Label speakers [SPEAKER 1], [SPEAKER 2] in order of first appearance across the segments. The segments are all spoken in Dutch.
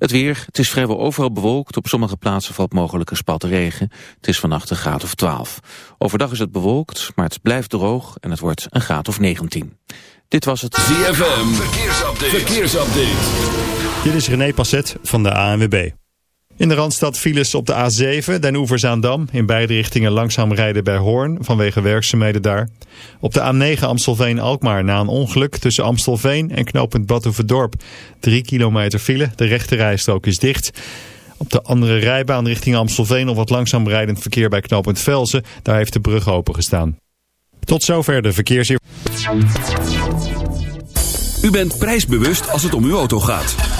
[SPEAKER 1] Het weer, het is vrijwel overal bewolkt. Op sommige plaatsen valt mogelijk een spat regen. Het is vannacht een graad of 12. Overdag is het bewolkt, maar het blijft droog en het wordt een graad of 19. Dit was het
[SPEAKER 2] ZFM Verkeersupdate. Verkeersupdate.
[SPEAKER 3] Dit is René Passet van de ANWB. In de Randstad files op de A7, Den Oever-Zaandam. In beide richtingen langzaam rijden bij Hoorn, vanwege werkzaamheden daar. Op de A9 Amstelveen-Alkmaar na een ongeluk tussen Amstelveen en knooppunt Badhoevedorp. Drie kilometer file, de rechte rijstrook is dicht. Op de andere rijbaan richting Amstelveen nog wat langzaam rijdend verkeer bij knooppunt Velzen. Daar heeft de brug open gestaan. Tot zover de verkeersinformatie.
[SPEAKER 2] U bent prijsbewust als het om uw auto gaat.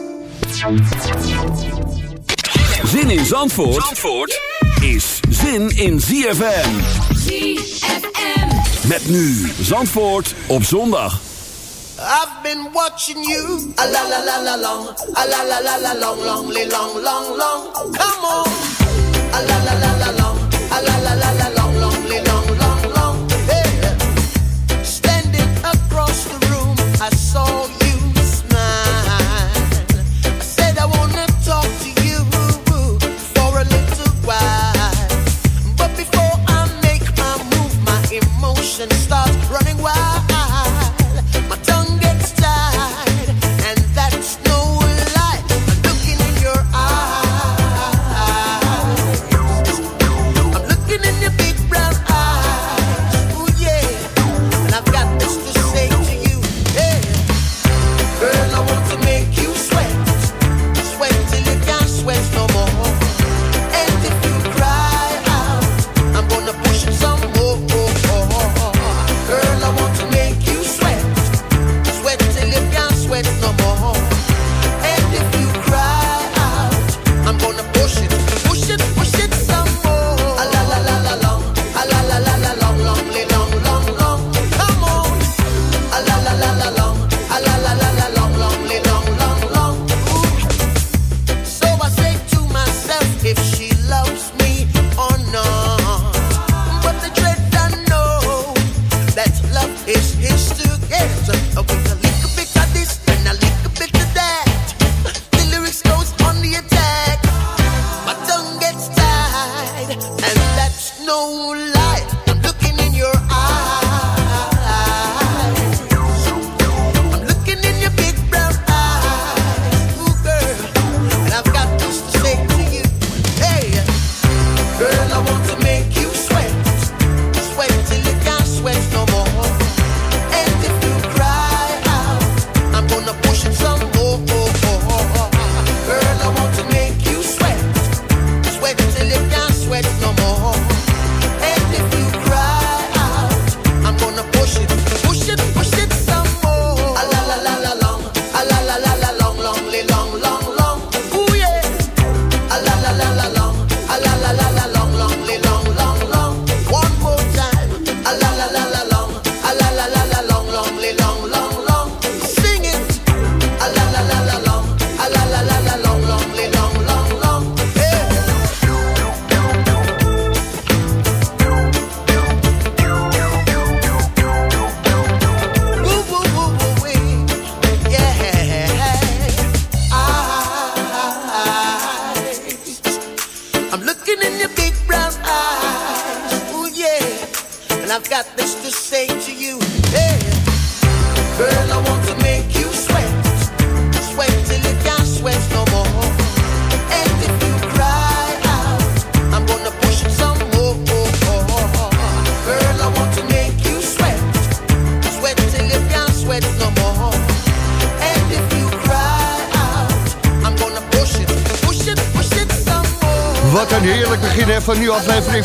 [SPEAKER 2] Zin in Zandvoort, Zandvoort is zin in ZFM.
[SPEAKER 4] ZFM.
[SPEAKER 2] Met nu Zandvoort op zondag.
[SPEAKER 5] I've been watching you. A la la la la long. A la la la la long, long, long, long, long. Come on. A la la la la long.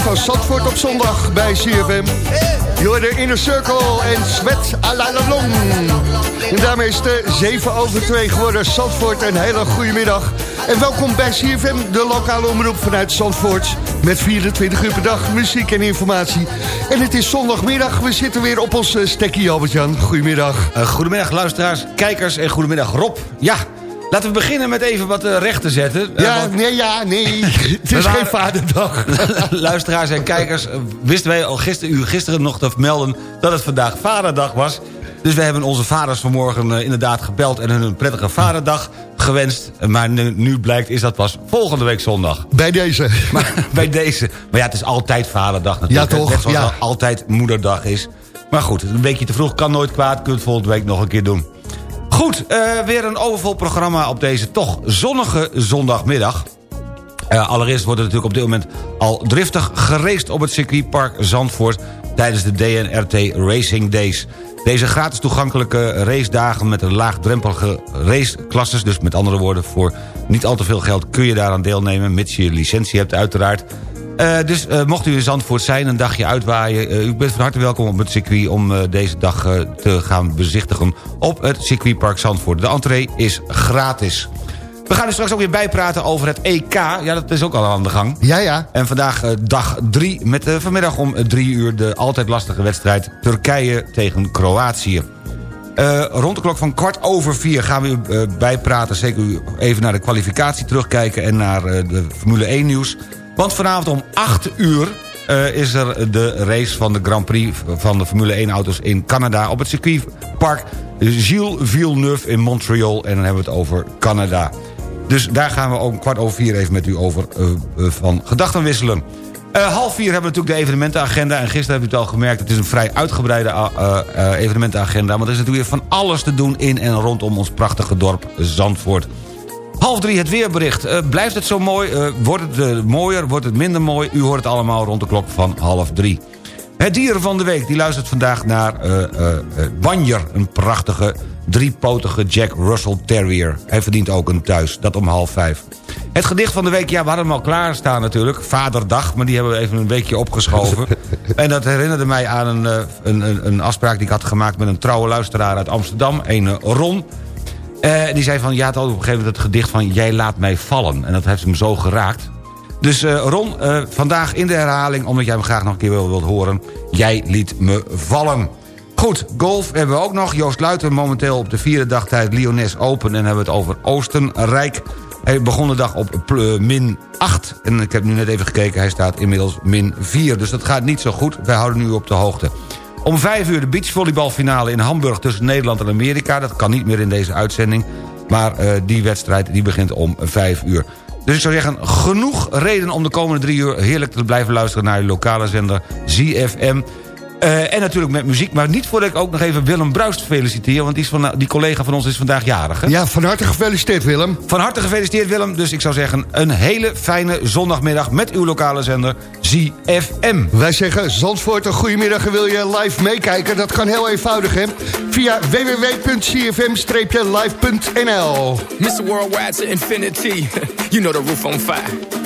[SPEAKER 6] Van Zandvoort op zondag bij CFM. Jorde Inner Circle en Sweat à la long. En daarmee is het 7 over 2 geworden. Zandvoort, een hele goede middag. En welkom bij CFM, de lokale omroep vanuit Zandvoort. Met 24 uur per dag muziek en informatie. En het is zondagmiddag, we zitten weer op ons eh, stekkie, Albert-Jan. Goedemiddag.
[SPEAKER 7] Uh, goedemiddag luisteraars, kijkers en goedemiddag Rob. Ja, laten we beginnen met even wat uh, recht te zetten. Uh,
[SPEAKER 6] Ja,
[SPEAKER 7] want-
[SPEAKER 6] nee, ja, nee. Het is
[SPEAKER 7] waren-
[SPEAKER 6] geen vaderdag.
[SPEAKER 7] luisteraars en kijkers, uh, wisten wij al gisteren, u gisteren nog te melden dat het vandaag vaderdag was. Dus we hebben onze vaders vanmorgen uh, inderdaad gebeld en hun een prettige vaderdag gewenst. Maar nu, nu blijkt is dat pas volgende week zondag.
[SPEAKER 6] Bij deze.
[SPEAKER 7] Maar bij deze. Maar ja, het is altijd vaderdag natuurlijk.
[SPEAKER 6] Ja, toch?
[SPEAKER 7] Net zoals
[SPEAKER 6] Ja.
[SPEAKER 7] altijd moederdag is. Maar goed, een weekje te vroeg kan nooit kwaad. Kunt volgende week nog een keer doen. Goed, eh, weer een overvol programma op deze toch zonnige zondagmiddag. Eh, allereerst wordt er natuurlijk op dit moment al driftig geraced op het circuitpark Zandvoort... tijdens de DNRT Racing Days. Deze gratis toegankelijke racedagen met een laagdrempelige raceklasses... dus met andere woorden, voor niet al te veel geld kun je daaraan deelnemen... mits je licentie hebt uiteraard. Eh, dus eh, mocht u in Zandvoort zijn, een dagje uitwaaien... eh, u bent van harte welkom op het circuit om deze dag te gaan bezichtigen... op het circuitpark Zandvoort. De entree is gratis. We gaan u straks ook weer bijpraten over het EK. Ja, dat is ook al aan de gang.
[SPEAKER 6] Ja, ja.
[SPEAKER 7] En vandaag dag drie met vanmiddag om drie uur... de altijd lastige wedstrijd Turkije tegen Kroatië. Rond de klok van kwart over vier gaan we u bijpraten. Zeker u even naar de kwalificatie terugkijken... en naar de Formule 1 nieuws. Want vanavond om 8 uur eh, is er de race van de Grand Prix... van de Formule 1 auto's in Canada... op het circuitpark Gilles Villeneuve in Montreal. En dan hebben we het over Canada. Dus daar gaan we om kwart over vier even met u over eh, eh, van gedachten wisselen. Half vier hebben we natuurlijk de evenementenagenda. En gisteren hebben u het al gemerkt, het is een vrij uitgebreide evenementenagenda. Want er is natuurlijk weer van alles te doen in en rondom ons prachtige dorp Zandvoort. Half drie het weerbericht. Eh, blijft het zo mooi? Eh, wordt het eh, mooier? Wordt het minder mooi? U hoort het allemaal rond de klok van half drie. Het dier van de week die luistert vandaag naar Banjer. Een prachtige driepotige Jack Russell Terrier. Hij verdient ook een thuis, dat om half vijf. Het gedicht van de week, ja, we hadden hem al klaarstaan natuurlijk. Vaderdag, maar die hebben we even een weekje opgeschoven. en dat herinnerde mij aan een, een, een, afspraak die ik had gemaakt... met een trouwe luisteraar uit Amsterdam, een Ron... Eh, die zei van, ja, had op een gegeven moment het gedicht van... Jij laat mij vallen. En dat heeft hem zo geraakt. Dus eh, Ron, eh, vandaag in de herhaling... omdat jij hem graag nog een keer wil, wilt horen... Jij liet me vallen. Goed, golf hebben we ook nog. Joost Luiten momenteel op de vierde dag tijdens Lyonnais Open... en hebben we het over Oostenrijk. Hij begon de dag op min 8. En ik heb nu net even gekeken, hij staat inmiddels min 4. Dus dat gaat niet zo goed. Wij houden u op de hoogte. Om vijf uur de beachvolleybalfinale in Hamburg tussen Nederland en Amerika. Dat kan niet meer in deze uitzending. Maar eh, die wedstrijd die begint om vijf uur. Dus ik zou zeggen, genoeg reden om de komende drie uur... heerlijk te blijven luisteren naar je lokale zender ZFM. Eh, en natuurlijk met muziek, maar niet voordat ik ook nog even Willem Bruist feliciteer... want die, is van, die collega van ons is vandaag jarig. hè?
[SPEAKER 6] Ja, van harte gefeliciteerd Willem.
[SPEAKER 7] Van harte gefeliciteerd Willem. Dus ik zou zeggen, een hele fijne zondagmiddag... met uw lokale zender ZFM.
[SPEAKER 6] Wij zeggen Zandvoort een goedemiddag en wil je live meekijken? Dat kan heel eenvoudig hè. Via www.cfm-live.nl
[SPEAKER 8] Mr. Worldwide to infinity. you know the roof on fire.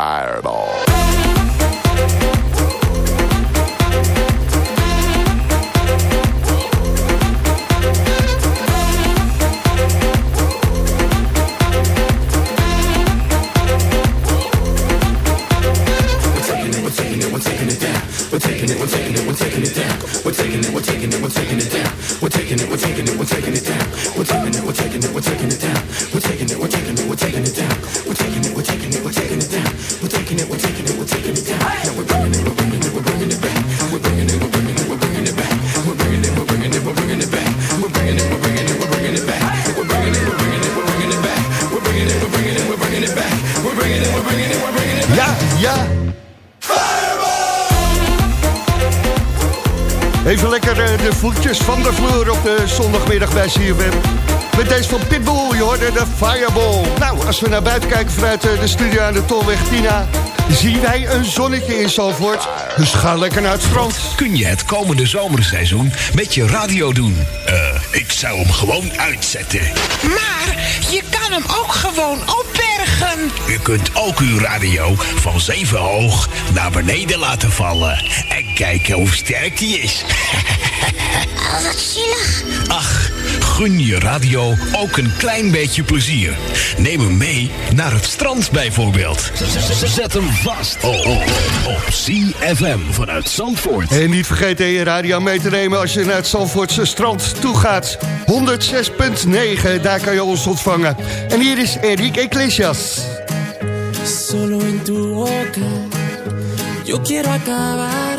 [SPEAKER 5] Fireball.
[SPEAKER 6] Van de vloer op de zondagmiddag bij CFM. Met deze van Pitbull, je hoorde de Fireball. Nou, als we naar buiten kijken vanuit eh, de studio aan de Tolweg Tina... zien wij een zonnetje in Zalvoort. Dus ga lekker naar het strand.
[SPEAKER 9] Kun je het komende zomerseizoen met je radio doen? Eh, ik zou hem gewoon uitzetten.
[SPEAKER 10] Maar je kan hem ook gewoon opbergen.
[SPEAKER 9] U kunt ook uw radio van zeven hoog naar beneden laten vallen. En kijken hoe sterk die is.
[SPEAKER 10] Oh, wat zielig.
[SPEAKER 9] Ach, gun je radio ook een klein beetje plezier. Neem hem mee naar het strand bijvoorbeeld. Zet hem vast oh, oh, op CFM vanuit Zandvoort.
[SPEAKER 6] En niet vergeten je radio mee te nemen als je naar het Zandvoortse strand toe gaat. 106.9, daar kan je ons ontvangen. En hier is Enrique Iglesias.
[SPEAKER 11] Solo en tu boca yo quiero acabar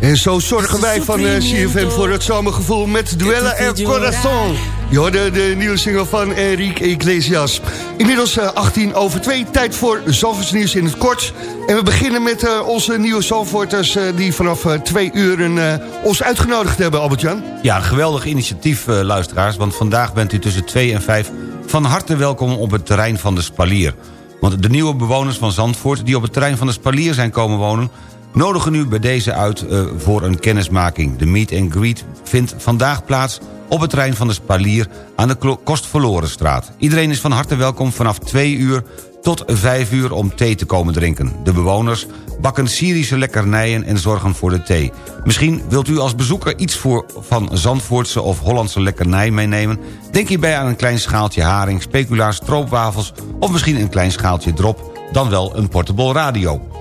[SPEAKER 5] En
[SPEAKER 6] zo zorgen wij van eh, CFM voor het zomergevoel met Duella El Corazon. Je hoorde de nieuwe single van Enrique Iglesias. Inmiddels eh, 18 over 2, tijd voor Zalvoorts nieuws in het kort. En we beginnen met eh, onze nieuwe Zalvoorters... eh, die vanaf 2 uur eh, ons uitgenodigd hebben, Albert-Jan.
[SPEAKER 7] Ja, een geweldig initiatief, eh, luisteraars. Want vandaag bent u tussen 2 en 5 van harte welkom op het terrein van de Spalier. Want de nieuwe bewoners van Zandvoort die op het terrein van de Spalier zijn komen wonen... nodigen u bij deze uit eh, voor een kennismaking. De meet and greet vindt vandaag plaats op het terrein van de Spalier... aan de Kostverlorenstraat. Iedereen is van harte welkom vanaf 2 uur tot 5 uur om thee te komen drinken. De bewoners bakken Syrische lekkernijen en zorgen voor de thee. Misschien wilt u als bezoeker iets voor van Zandvoortse of Hollandse lekkernij meenemen? Denk hierbij aan een klein schaaltje haring, speculaar, stroopwafels... of misschien een klein schaaltje drop, dan wel een portable radio.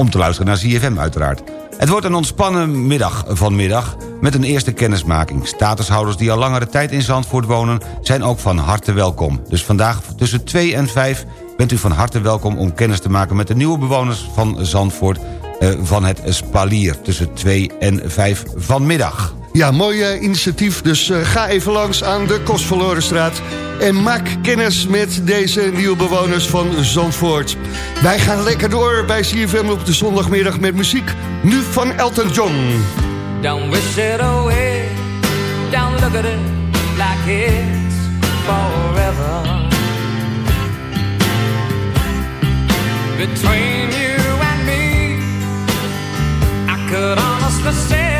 [SPEAKER 7] Om te luisteren naar ZFM uiteraard. Het wordt een ontspannen middag vanmiddag met een eerste kennismaking. Statushouders die al langere tijd in Zandvoort wonen... zijn ook van harte welkom. Dus vandaag tussen 2 en 5 bent u van harte welkom... om kennis te maken met de nieuwe bewoners van Zandvoort... eh, van het Spalier tussen 2 en 5 vanmiddag.
[SPEAKER 6] Ja, mooi eh, initiatief. Dus eh, ga even langs aan de Kostverlorenstraat... en maak kennis met deze nieuwe bewoners van Zandvoort. Wij gaan lekker door bij CFM op de zondagmiddag met muziek. Nu van Elton John.
[SPEAKER 12] Don't wish it away. Don't look at it like it's forever. Between you and me, I could honestly say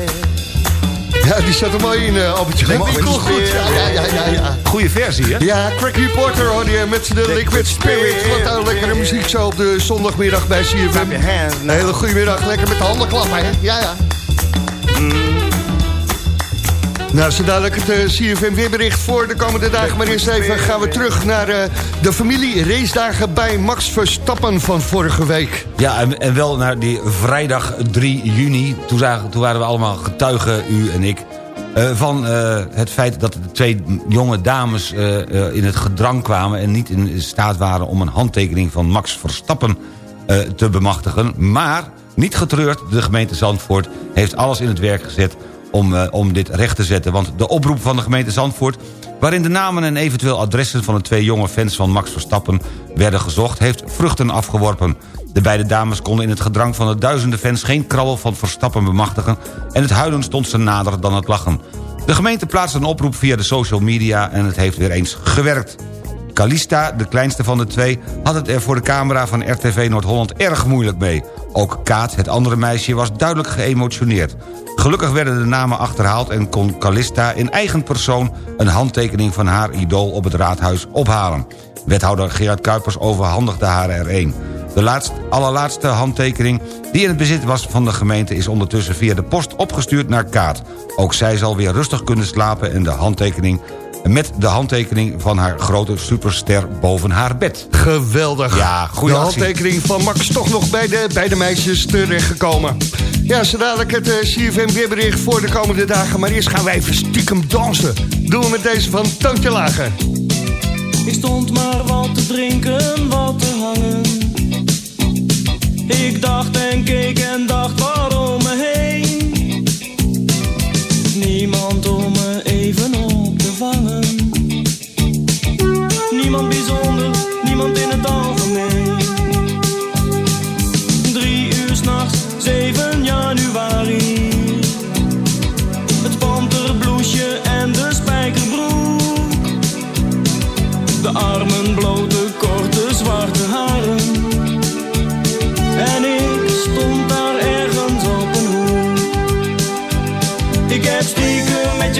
[SPEAKER 6] Ja, die zat er mooi in, uh, Albertje.
[SPEAKER 7] Liquid
[SPEAKER 6] Goed, goed. Ja, ja, ja, ja.
[SPEAKER 7] Goeie versie, hè?
[SPEAKER 6] Ja, Crack Reporter hoor je met de Liquid Spirit. Wat nou lekkere muziek zo op de zondagmiddag bij CFM. Een hele goede middag, lekker met de handen klappen, hè? Ja, ja. Nou, zo dadelijk het uh, CFM weerbericht voor de komende dagen. Maar eerst even gaan we terug naar uh, de familie racedagen bij Max Verstappen van vorige week.
[SPEAKER 7] Ja, en, en wel naar die vrijdag 3 juni. Toen, zagen, toen waren we allemaal getuigen, u en ik... Uh, van het feit dat de twee jonge dames in het gedrang kwamen... en niet in staat waren om een handtekening van Max Verstappen te bemachtigen. Maar, niet getreurd, de gemeente Zandvoort heeft alles in het werk gezet om, uh, om dit recht te zetten. Want de oproep van de gemeente Zandvoort... waarin de namen en eventueel adressen van de twee jonge fans van Max Verstappen werden gezocht... heeft vruchten afgeworpen. De beide dames konden in het gedrang van de duizenden fans... geen krabbel van Verstappen bemachtigen... en het huilen stond ze nader dan het lachen. De gemeente plaatste een oproep via de social media... en het heeft weer eens gewerkt. Calista, de kleinste van de twee, had het er voor de camera van RTV Noord-Holland erg moeilijk mee. Ook Kaat, het andere meisje, was duidelijk geëmotioneerd. Gelukkig werden de namen achterhaald en kon Calista in eigen persoon... een handtekening van haar idool op het raadhuis ophalen. Wethouder Gerard Kuipers overhandigde haar er een. De laatste, allerlaatste handtekening die in het bezit was van de gemeente... is ondertussen via de post opgestuurd naar Kaat. Ook zij zal weer rustig kunnen slapen en de handtekening met de handtekening van haar grote superster boven haar bed.
[SPEAKER 6] Geweldig.
[SPEAKER 7] Ja, goede
[SPEAKER 6] De handtekening van Max toch nog bij de, bij de meisjes terechtgekomen. Ja, zo dadelijk het uh, CFM weerbericht voor de komende dagen. Maar eerst gaan wij even stiekem dansen. Doen we met deze van Toontje Lager.
[SPEAKER 13] Ik stond maar wat te drinken, wat te hangen. Ik dacht en keek en dacht waarom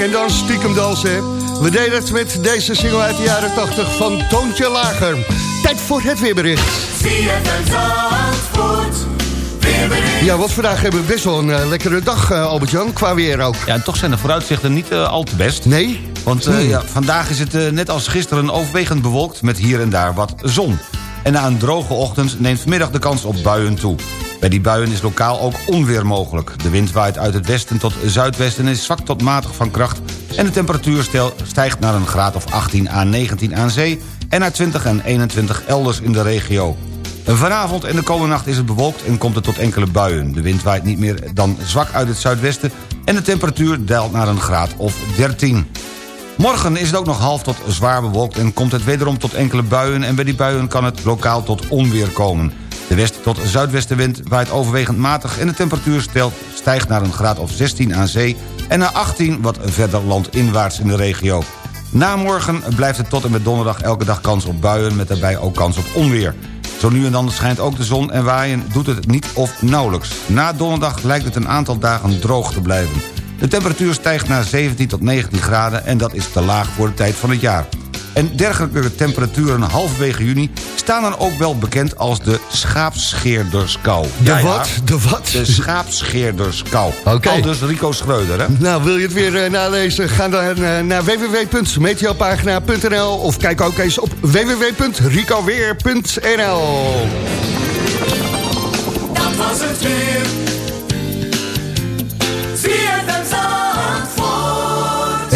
[SPEAKER 6] En dan stiekem dansen. We deden het met deze single uit de jaren 80 van Toontje Lager. Tijd voor het weerbericht. Ja, wat vandaag hebben we best wel een eh, lekkere dag, eh, Albert-Jan, qua weer ook.
[SPEAKER 7] Ja, en toch zijn de vooruitzichten niet eh, al te best.
[SPEAKER 6] Nee?
[SPEAKER 7] Want ja, vandaag is het net als gisteren overwegend bewolkt... met hier en daar wat zon. En na een droge ochtend neemt vanmiddag de kans op buien toe. Bij die buien is lokaal ook onweer mogelijk. De wind waait uit het westen tot zuidwesten en is zwak tot matig van kracht... en de temperatuur stijgt naar een graad of 18 à 19 aan zee... en naar 20 en 21 elders in de regio. Vanavond en de komende nacht is het bewolkt en komt het tot enkele buien. De wind waait niet meer dan zwak uit het zuidwesten... en de temperatuur daalt naar een graad of 13. Morgen is het ook nog half tot zwaar bewolkt en komt het wederom tot enkele buien... en bij die buien kan het lokaal tot onweer komen. De west- tot zuidwestenwind waait overwegend matig... en de temperatuur stijgt naar een graad of 16 aan zee... en naar 18 wat verder landinwaarts in de regio. Na morgen blijft het tot en met donderdag elke dag kans op buien... met daarbij ook kans op onweer. Zo nu en dan schijnt ook de zon en waaien doet het niet of nauwelijks. Na donderdag lijkt het een aantal dagen droog te blijven. De temperatuur stijgt naar 17 tot 19 graden en dat is te laag voor de tijd van het jaar. En dergelijke temperaturen halverwege juni staan dan ook wel bekend als de schaapscheerderskou.
[SPEAKER 6] De wat? De wat?
[SPEAKER 7] De schaapscheerderskou.
[SPEAKER 6] Oké.
[SPEAKER 7] Al dus Rico Schreuder, hè?
[SPEAKER 6] Nou, wil je het weer eh, nalezen? Ga dan eh, naar www.meteopagina.nl of kijk ook eens op www.ricoweer.nl
[SPEAKER 5] Dat was het weer.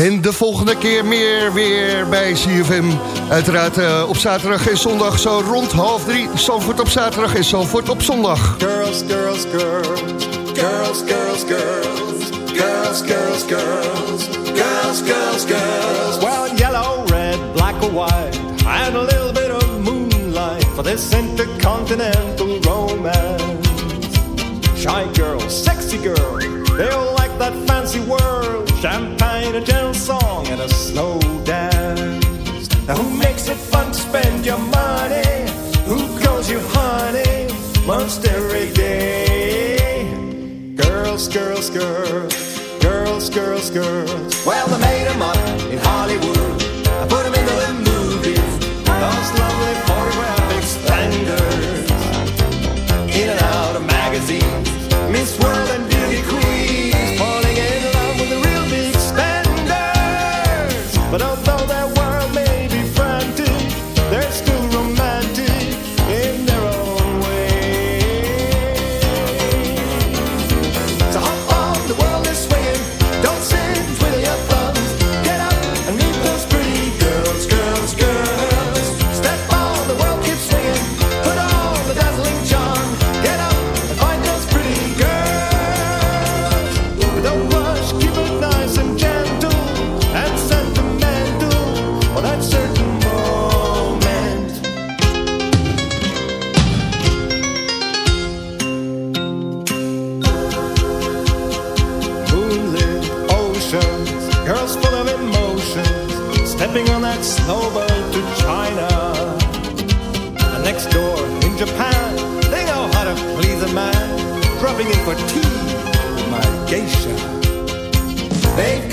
[SPEAKER 6] En de volgende keer meer weer bij CFM. Uiteraard eh, op zaterdag en zondag zo rond half drie. Zandvoort op zaterdag en Zandvoort op zondag.
[SPEAKER 14] Girls, girls, girls. Girls, girls, girls. Girls, girls, girls. Girls, girls, girls.
[SPEAKER 15] Well, yellow, red, black or white, and a little bit of moonlight for this intercontinental romance. Shy girl, sexy girl, they all like that fancy world. Champagne, a gentle song and a slow dance. Now who makes it fun to spend your money? Who calls you honey most every day? Girls, girls, girls, girls, girls, girls. Well, they made them up in Hollywood. I put them in ringing for tea, my geisha. They've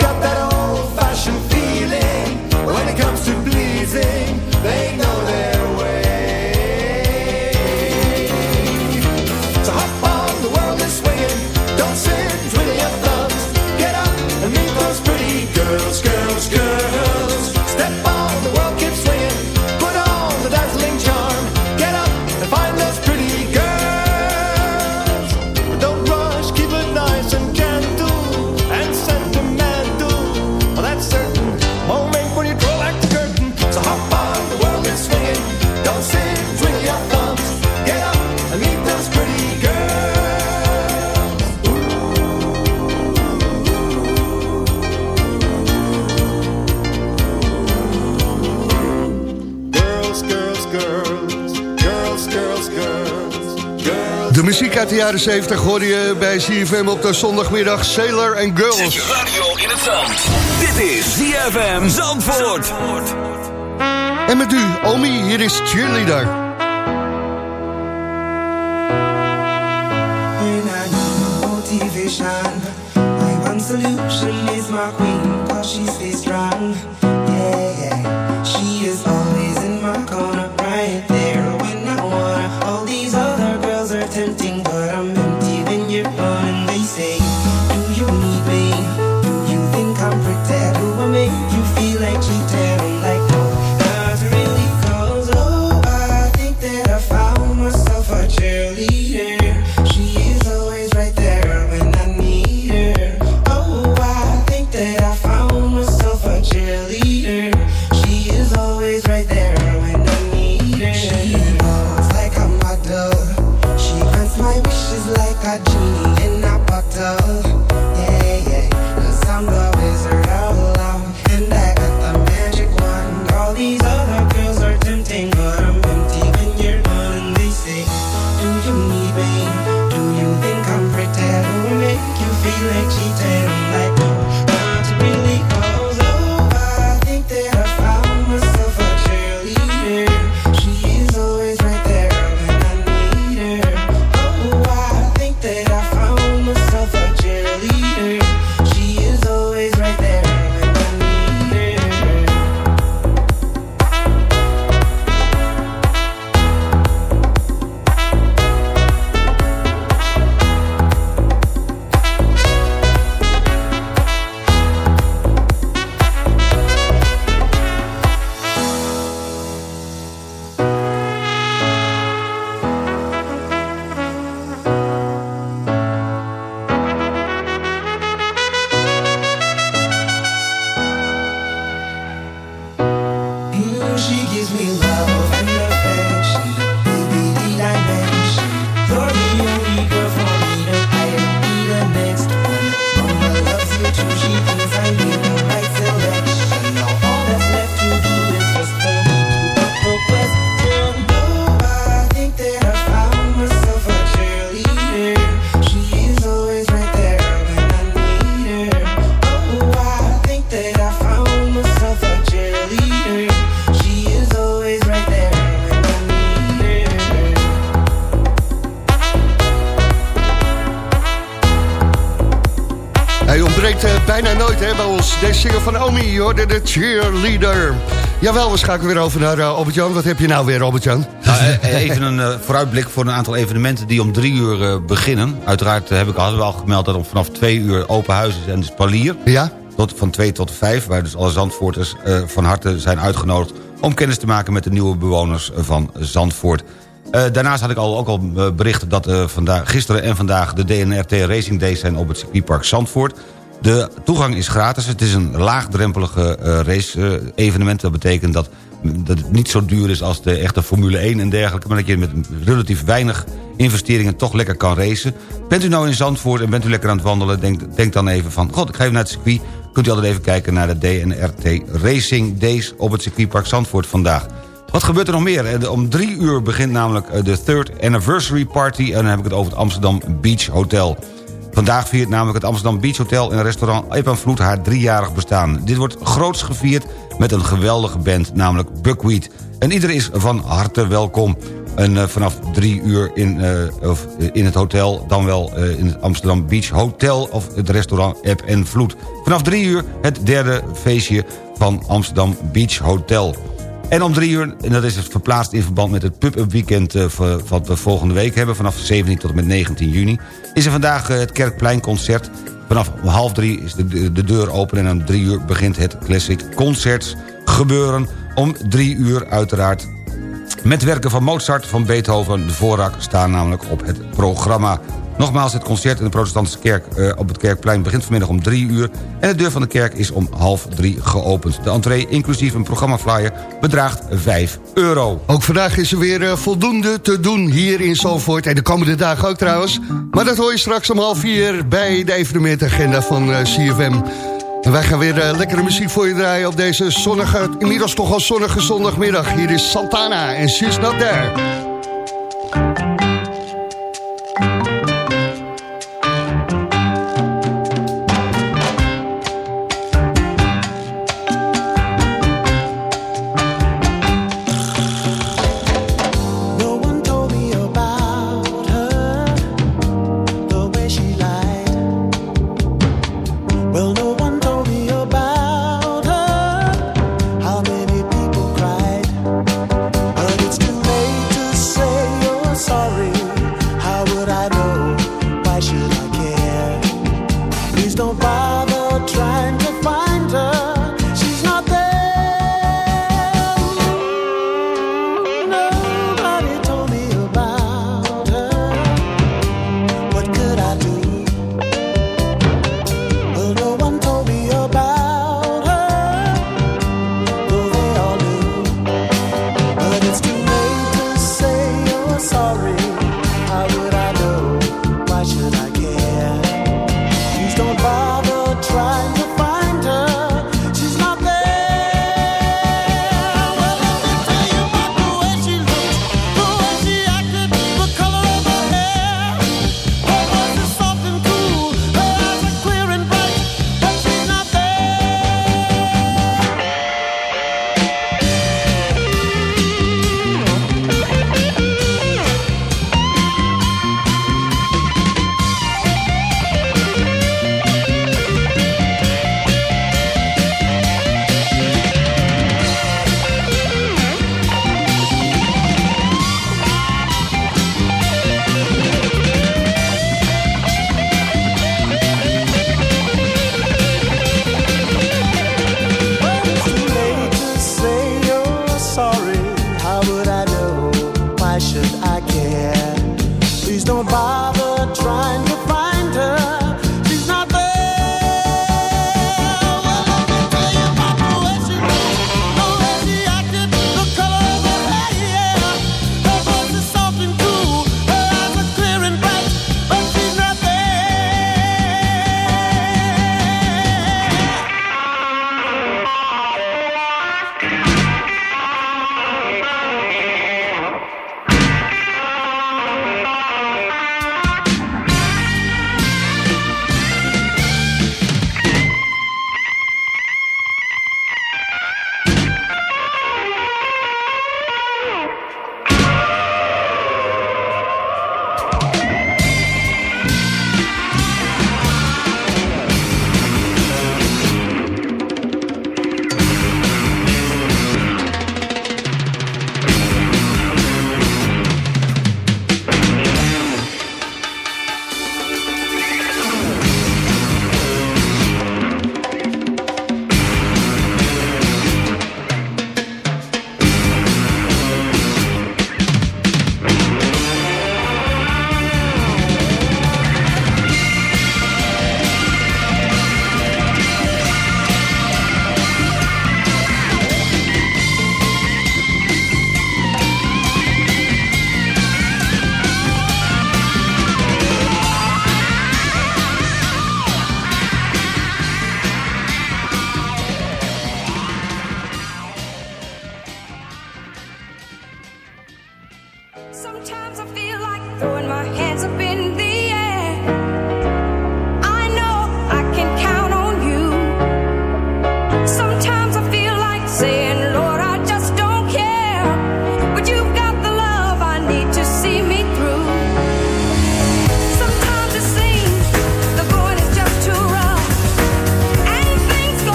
[SPEAKER 6] jaren 70 hoorde je bij CFM op de zondagmiddag Sailor and Girls.
[SPEAKER 2] Zet je radio in het zand. Dit is CFM Zandvoort. Zandvoort.
[SPEAKER 6] En met u, Omi, hier is Cheerleader.
[SPEAKER 16] When I need motivation, my one solution is my queen, cause she stays strong.
[SPEAKER 6] Deze single van Omi, hoorde de cheerleader. Jawel, we schakelen weer over naar uh, Albert-Jan. Wat heb je nou weer, Albert-Jan?
[SPEAKER 7] Nou, even een uh, vooruitblik voor een aantal evenementen die om drie uur uh, beginnen. Uiteraard heb ik al, al gemeld dat om vanaf twee uur open huis is en de spalier.
[SPEAKER 6] Ja.
[SPEAKER 7] Tot, van twee tot vijf, waar dus alle Zandvoorters van harte zijn uitgenodigd... om kennis te maken met de nieuwe bewoners van Zandvoort. Uh, daarnaast had ik al, ook al bericht dat uh, vandaag, gisteren en vandaag... de DNRT Racing Days zijn op het circuitpark Zandvoort. De toegang is gratis. Het is een laagdrempelige uh, race-evenement. dat betekent dat, dat het niet zo duur is als de echte Formule 1 en dergelijke... maar dat je met relatief weinig investeringen toch lekker kan racen. Bent u nou in Zandvoort en bent u lekker aan het wandelen... denk, denk dan even van, god, ik ga even naar het circuit... kunt u altijd even kijken naar de DNRT Racing Days... op het circuitpark Zandvoort vandaag. Wat gebeurt er nog meer? Om drie uur begint namelijk de third anniversary party... en dan heb ik het over het Amsterdam Beach Hotel... Vandaag viert namelijk het Amsterdam Beach Hotel en restaurant Ip Vloed haar driejarig bestaan. Dit wordt groots gevierd met een geweldige band, namelijk Buckwheat. En iedereen is van harte welkom. En uh, vanaf drie uur in, uh, of in het hotel, dan wel in het Amsterdam Beach Hotel... of het restaurant Eb en Vloed. Vanaf drie uur het derde feestje van Amsterdam Beach Hotel. En om drie uur, en dat is verplaatst in verband met het pub-up weekend... Uh, wat we volgende week hebben, vanaf 17 tot en met 19 juni... is er vandaag uh, het Kerkpleinconcert. Vanaf half drie is de, de deur open en om drie uur begint het Classic Concerts gebeuren. Om drie uur uiteraard met werken van Mozart, van Beethoven... de voorrak staan namelijk op het programma. Nogmaals, het concert in de protestantse kerk uh, op het Kerkplein begint vanmiddag om drie uur... en de deur van de kerk is om half drie geopend. De entree, inclusief een programmaflyer, bedraagt 5 euro.
[SPEAKER 6] Ook vandaag is er weer uh, voldoende te doen hier in Zalvoort. En de komende dagen ook trouwens. Maar dat hoor je straks om half vier bij de evenementagenda van uh, CFM. En wij gaan weer lekkere muziek voor je draaien op deze zonnige, inmiddels toch al zonnige zondagmiddag. Hier is Santana en She's Not There.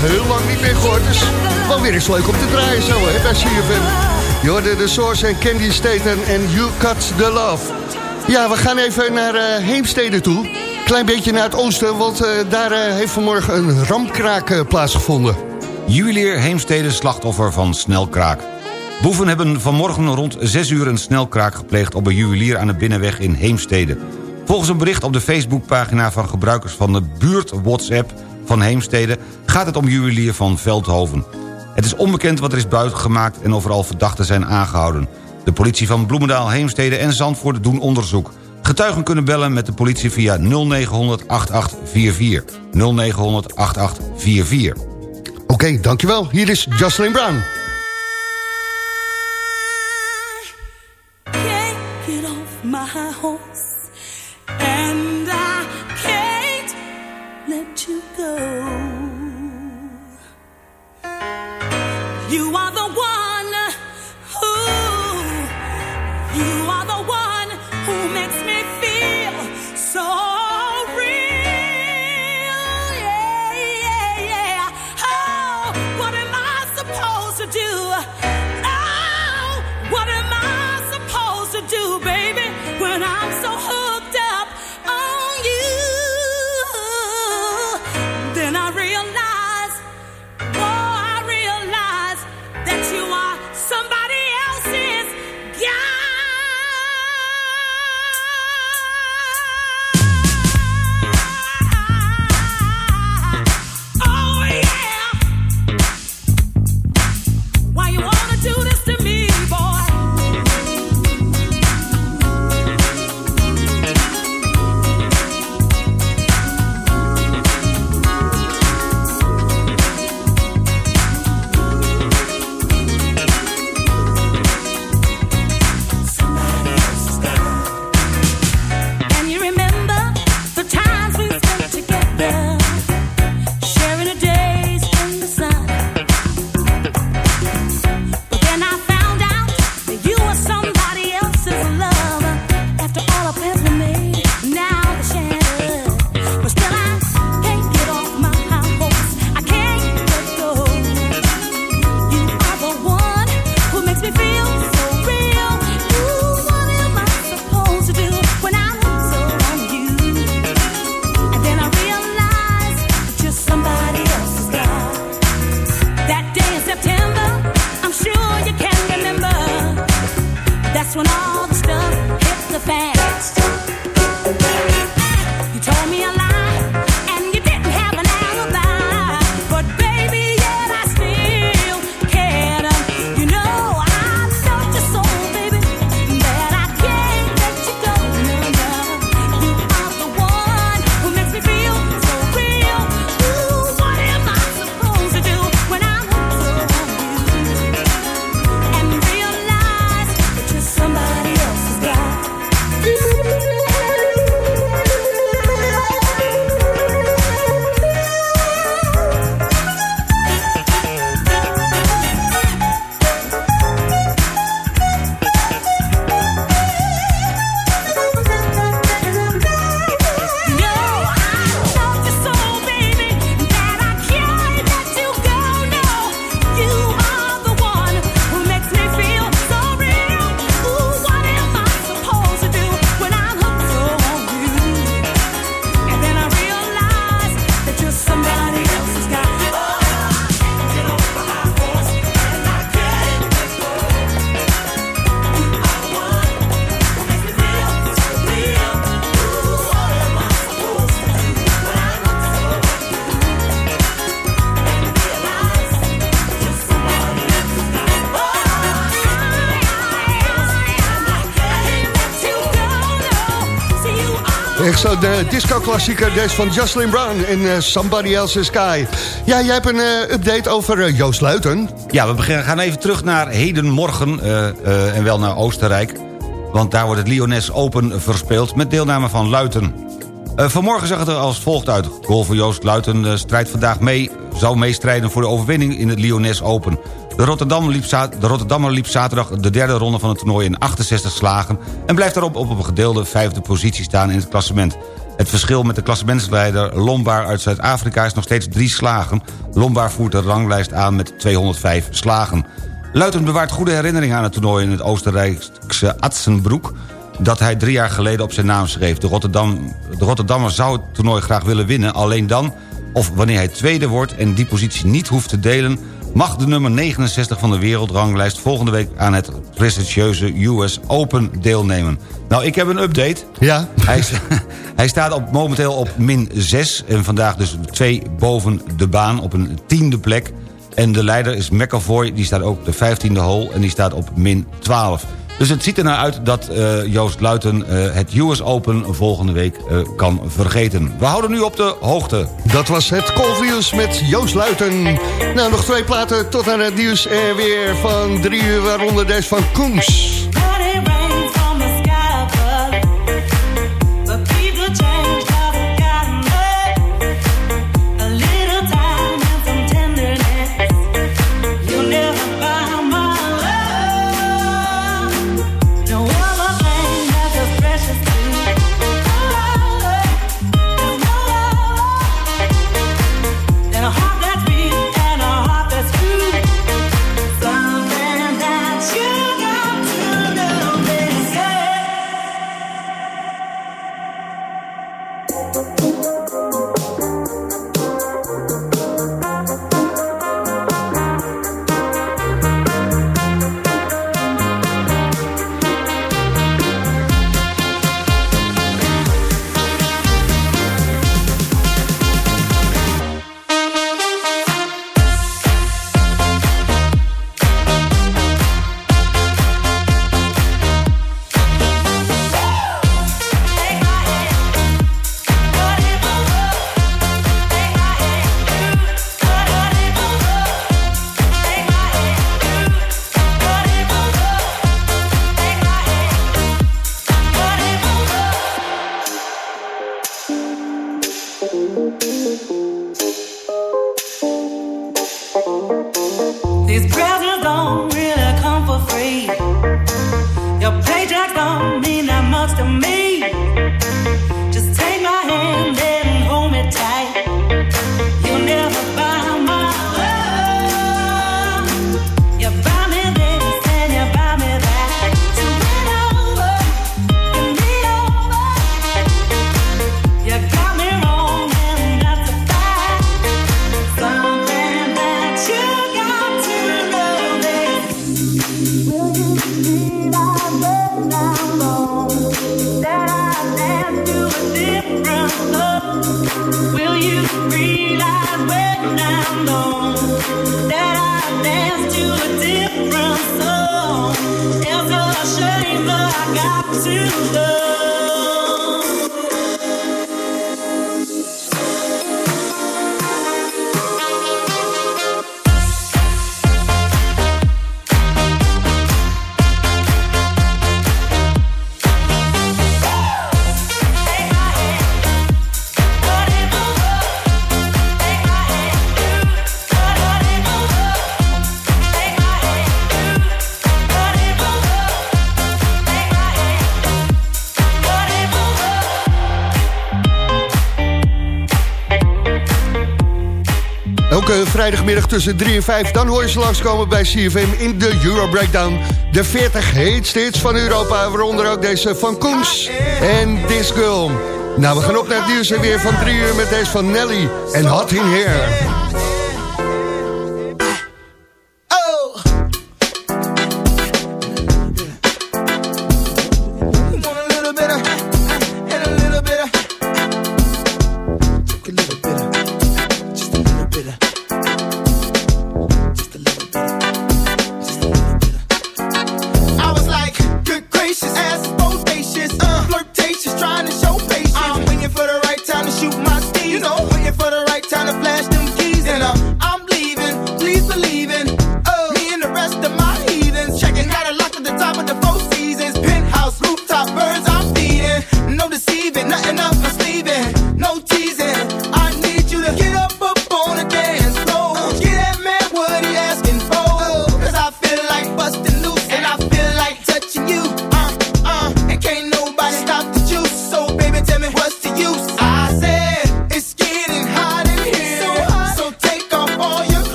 [SPEAKER 17] Heel lang niet meer gehoord. Dus wel weer eens leuk om te draaien zo, hè, bij CFM. Je hoorde de Source en Candy Staten en You Cut The Love. Ja, we gaan even naar uh, Heemstede toe. Klein beetje naar het oosten, want uh, daar uh, heeft vanmorgen een ramkraak plaatsgevonden.
[SPEAKER 7] Juwelier Heemstede slachtoffer van snelkraak. Boeven hebben vanmorgen rond 6 uur een snelkraak gepleegd... op een juwelier aan de binnenweg in Heemstede. Volgens een bericht op de Facebookpagina van gebruikers van de buurt WhatsApp van Heemstede... gaat het om juwelier van Veldhoven. Het is onbekend wat er is buitengemaakt en overal verdachten zijn aangehouden. De politie van Bloemendaal, Heemstede en Zandvoort doen onderzoek. Getuigen kunnen bellen met de politie via 0900 8844. 0900 8844.
[SPEAKER 17] Oké, dankjewel. Hier is Jocelyn Brown. September. Zo de disco-klassieker, deze van Jocelyn Brown in uh, Somebody Else's Sky. Ja, jij hebt een uh, update over uh, Joost Luiten.
[SPEAKER 7] Ja, we gaan even terug naar hedenmorgen en wel naar Oostenrijk. Want daar wordt het Lyonnais Open verspeeld met deelname van Luiten. vanmorgen zag het er als volgt uit. Golfer Joost Luiten strijdt vandaag mee, zou meestrijden voor de overwinning in het Lyonnais Open. De, Rotterdam liep de Rotterdammer liep zaterdag de derde ronde van het toernooi in 68 slagen... en blijft daarop op een gedeelde vijfde positie staan in het klassement. Het verschil met de klassementsleider Lombard uit Zuid-Afrika is nog steeds drie slagen. Lombard voert de ranglijst aan met 205 slagen. Luiten bewaart goede herinneringen aan het toernooi in het Oostenrijkse Atzenbroek dat hij drie jaar geleden op zijn naam schreef. De, Rotterdam, de Rotterdammer zou het toernooi graag willen winnen... alleen dan, of wanneer hij tweede wordt en die positie niet hoeft te delen... mag de nummer 69 van de wereldranglijst volgende week... aan het prestigieuze US Open deelnemen. Nou, ik heb een update.
[SPEAKER 18] Ja.
[SPEAKER 7] Hij, hij staat op, momenteel op min 6 en vandaag dus twee boven de baan op een tiende plek... En de leider is McAvoy, die staat ook op de 15e hole en die staat op min 12. Dus het ziet er naar uit dat uh, Joost Luiten uh, het US Open volgende week uh, kan vergeten. We houden nu op de hoogte.
[SPEAKER 18] Dat was het Colviews met Joost Luiten. Nou, nog twee platen tot aan het nieuws en weer van drie uur, waaronder deze van Koens. Elke vrijdagmiddag tussen 3 en 5... dan hoor je ze langskomen bij CFM in de Euro Breakdown. De 40 heetste hits van Europa, waaronder ook deze van Koens en This. Nou, we gaan op naar het nieuws en weer van 3 uur met deze van Nelly en Hot in.